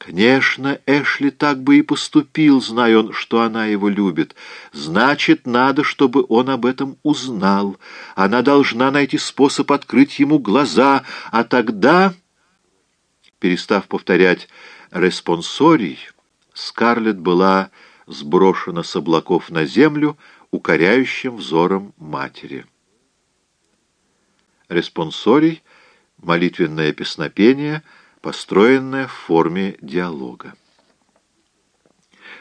Конечно, Эшли так бы и поступил, зная он, что она его любит. Значит, надо, чтобы он об этом узнал. Она должна найти способ открыть ему глаза, а тогда... Перестав повторять «респонсорий», Скарлетт была сброшена с облаков на землю укоряющим взором матери. Респонсорий — молитвенное песнопение — построенная в форме диалога.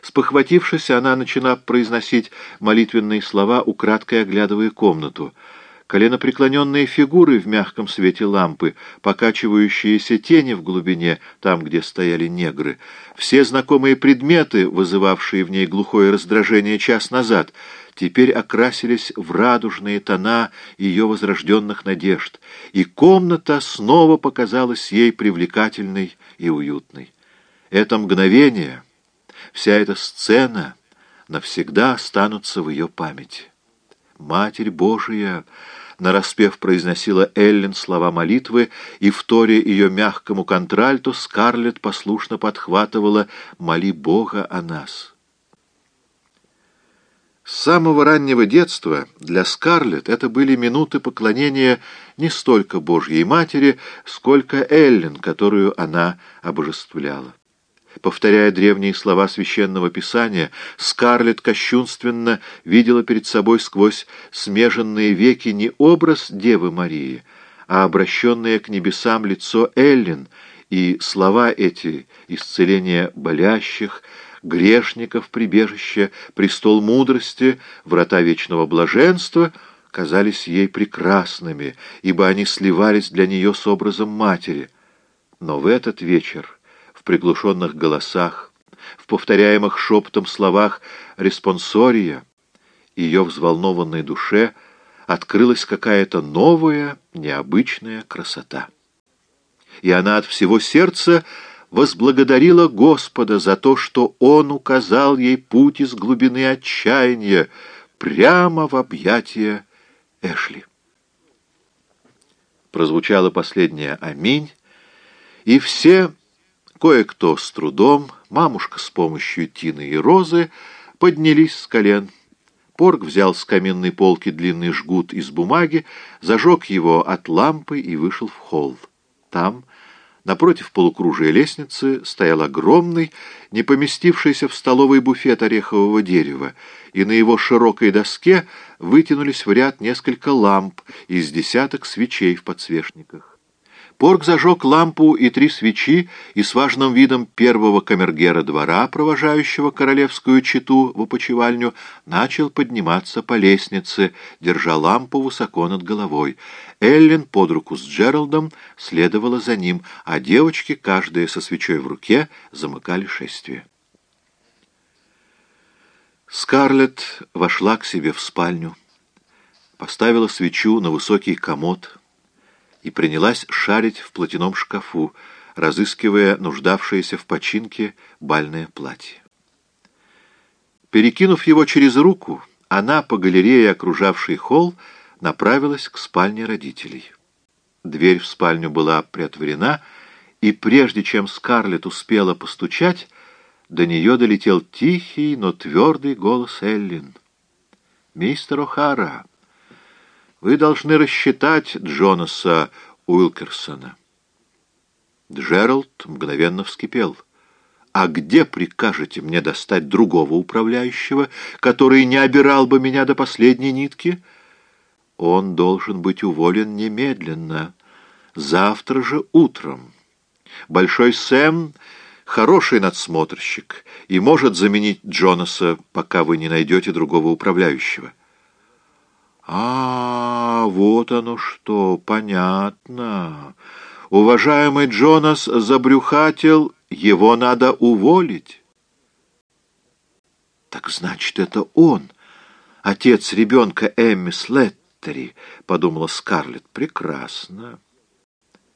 Спохватившись, она начала произносить молитвенные слова, украдкой оглядывая комнату. Коленопреклоненные фигуры в мягком свете лампы, покачивающиеся тени в глубине, там, где стояли негры, все знакомые предметы, вызывавшие в ней глухое раздражение час назад — теперь окрасились в радужные тона ее возрожденных надежд, и комната снова показалась ей привлекательной и уютной. Это мгновение, вся эта сцена навсегда останутся в ее памяти. «Матерь Божия!» Нараспев произносила Эллен слова молитвы, и в торе ее мягкому контральту Скарлетт послушно подхватывала «Моли Бога о нас». С самого раннего детства для Скарлетт это были минуты поклонения не столько Божьей Матери, сколько Эллен, которую она обожествляла. Повторяя древние слова Священного Писания, Скарлетт кощунственно видела перед собой сквозь смеженные веки не образ Девы Марии, а обращенное к небесам лицо Эллен, и слова эти — исцеление болящих — грешников прибежище, престол мудрости, врата вечного блаженства казались ей прекрасными, ибо они сливались для нее с образом матери. Но в этот вечер, приглушенных голосах, в повторяемых шепотом словах респонсория, ее взволнованной душе открылась какая-то новая, необычная красота. И она от всего сердца возблагодарила Господа за то, что Он указал ей путь из глубины отчаяния прямо в объятия Эшли. Прозвучало последнее «Аминь», и все, кое-кто с трудом, мамушка с помощью Тины и Розы, поднялись с колен. Порг взял с каменной полки длинный жгут из бумаги, зажег его от лампы и вышел в холл. Там Напротив полукружия лестницы стоял огромный, не поместившийся в столовый буфет орехового дерева, и на его широкой доске вытянулись в ряд несколько ламп из десяток свечей в подсвечниках. Порк зажег лампу и три свечи и с важным видом первого камергера двора, провожающего королевскую чету в опочивальню, начал подниматься по лестнице, держа лампу высоко над головой. Эллен под руку с Джералдом следовала за ним, а девочки, каждая со свечой в руке, замыкали шествие. Скарлетт вошла к себе в спальню, поставила свечу на высокий комод и принялась шарить в платяном шкафу, разыскивая нуждавшееся в починке бальное платье. Перекинув его через руку, она по галерее, окружавшей холл, направилась к спальне родителей. Дверь в спальню была приотворена, и прежде чем Скарлетт успела постучать, до нее долетел тихий, но твердый голос Эллин. «Мистер О'Хара, вы должны рассчитать Джонаса Уилкерсона». Джеральд мгновенно вскипел. «А где прикажете мне достать другого управляющего, который не обирал бы меня до последней нитки?» Он должен быть уволен немедленно, завтра же утром. Большой Сэм — хороший надсмотрщик и может заменить Джонаса, пока вы не найдете другого управляющего. А, вот оно что, понятно. Уважаемый Джонас забрюхатил, его надо уволить. Так значит, это он, отец ребенка Эмми Слетт. Баттери, — подумала Скарлетт. Прекрасно.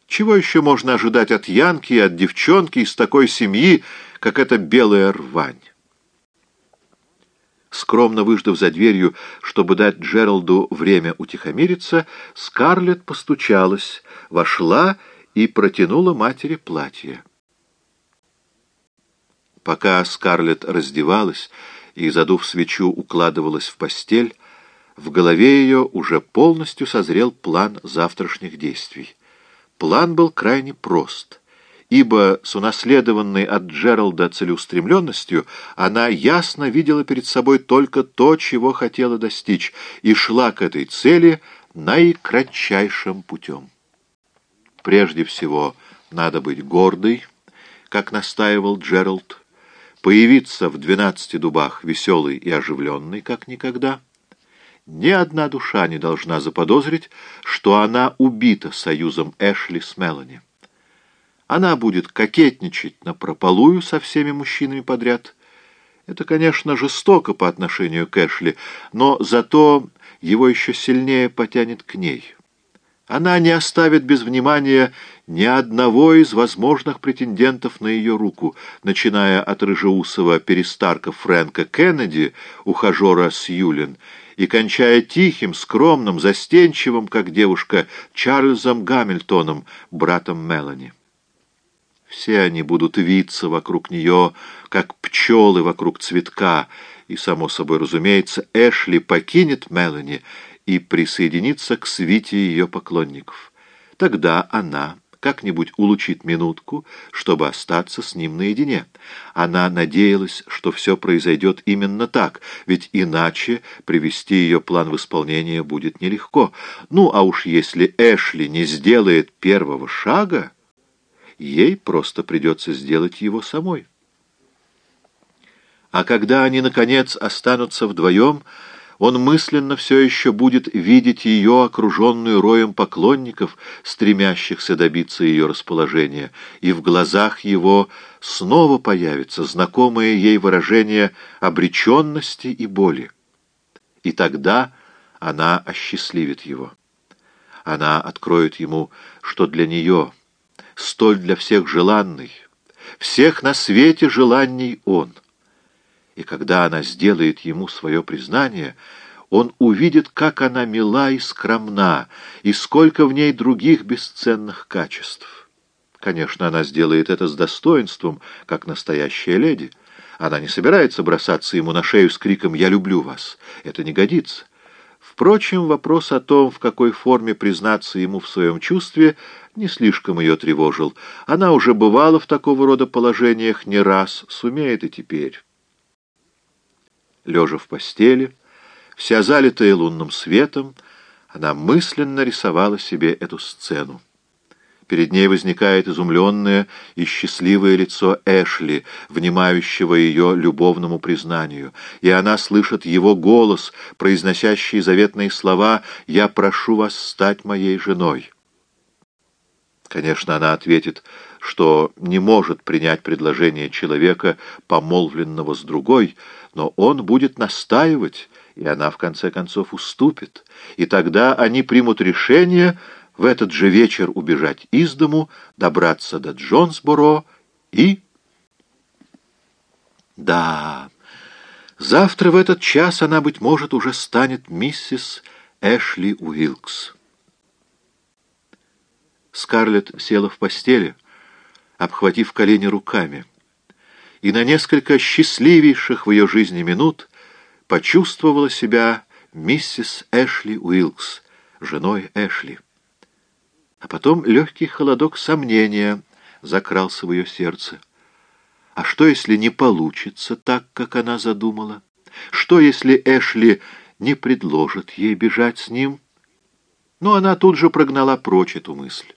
Чего еще можно ожидать от Янки и от девчонки из такой семьи, как эта белая рвань? Скромно выждав за дверью, чтобы дать Джералду время утихомириться, Скарлетт постучалась, вошла и протянула матери платье. Пока Скарлетт раздевалась и, задув свечу, укладывалась в постель, в голове ее уже полностью созрел план завтрашних действий. План был крайне прост, ибо с унаследованной от Джералда целеустремленностью она ясно видела перед собой только то, чего хотела достичь, и шла к этой цели наикратчайшим путем. Прежде всего, надо быть гордой, как настаивал Джеральд, появиться в двенадцати дубах веселый и оживленный, как никогда. Ни одна душа не должна заподозрить, что она убита союзом Эшли с Мелани. Она будет кокетничать напропалую со всеми мужчинами подряд. Это, конечно, жестоко по отношению к Эшли, но зато его еще сильнее потянет к ней». Она не оставит без внимания ни одного из возможных претендентов на ее руку, начиная от рыжеусого перестарка Фрэнка Кеннеди, ухажера Сьюлин, и кончая тихим, скромным, застенчивым, как девушка, Чарльзом Гамильтоном, братом Мелани. Все они будут виться вокруг нее, как пчелы вокруг цветка, и, само собой разумеется, Эшли покинет Мелани и присоединиться к свите ее поклонников. Тогда она как-нибудь улучит минутку, чтобы остаться с ним наедине. Она надеялась, что все произойдет именно так, ведь иначе привести ее план в исполнение будет нелегко. Ну, а уж если Эшли не сделает первого шага, ей просто придется сделать его самой. А когда они, наконец, останутся вдвоем, он мысленно все еще будет видеть ее, окруженную роем поклонников, стремящихся добиться ее расположения, и в глазах его снова появится знакомое ей выражение обреченности и боли. И тогда она осчастливит его. Она откроет ему, что для нее, столь для всех желанный, всех на свете желанней он — и когда она сделает ему свое признание, он увидит, как она мила и скромна, и сколько в ней других бесценных качеств. Конечно, она сделает это с достоинством, как настоящая леди. Она не собирается бросаться ему на шею с криком «Я люблю вас». Это не годится. Впрочем, вопрос о том, в какой форме признаться ему в своем чувстве, не слишком ее тревожил. Она уже бывала в такого рода положениях не раз, сумеет и теперь лежа в постели, вся залитая лунным светом, она мысленно рисовала себе эту сцену. Перед ней возникает изумленное и счастливое лицо Эшли, внимающего ее любовному признанию, и она слышит его голос, произносящий заветные слова «Я прошу вас стать моей женой». Конечно, она ответит, что не может принять предложение человека, помолвленного с другой, но он будет настаивать, и она в конце концов уступит, и тогда они примут решение в этот же вечер убежать из дому, добраться до Джонсборо и... Да, завтра в этот час она, быть может, уже станет миссис Эшли Уилкс. Скарлетт села в постели, обхватив колени руками, и на несколько счастливейших в ее жизни минут почувствовала себя миссис Эшли Уилкс, женой Эшли. А потом легкий холодок сомнения закрался в ее сердце. А что, если не получится так, как она задумала? Что, если Эшли не предложит ей бежать с ним? Но она тут же прогнала прочь эту мысль.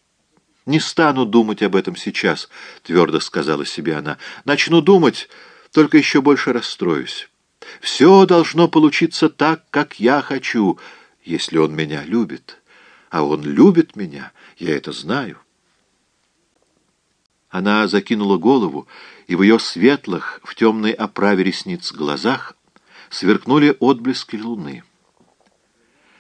«Не стану думать об этом сейчас», — твердо сказала себе она. «Начну думать, только еще больше расстроюсь. Все должно получиться так, как я хочу, если он меня любит. А он любит меня, я это знаю». Она закинула голову, и в ее светлых, в темной оправе ресниц глазах сверкнули отблески луны.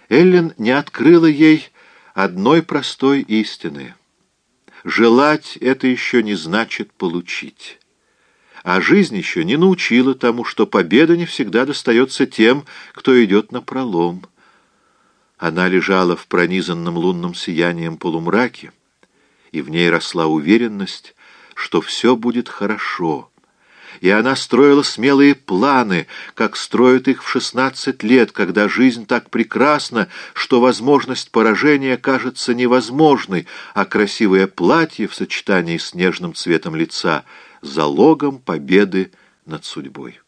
Эллен не открыла ей одной простой истины — Желать — это еще не значит получить. А жизнь еще не научила тому, что победа не всегда достается тем, кто идет на пролом. Она лежала в пронизанном лунным сиянием полумраке, и в ней росла уверенность, что все будет хорошо, и она строила смелые планы, как строят их в шестнадцать лет, когда жизнь так прекрасна, что возможность поражения кажется невозможной, а красивое платье в сочетании с нежным цветом лица — залогом победы над судьбой.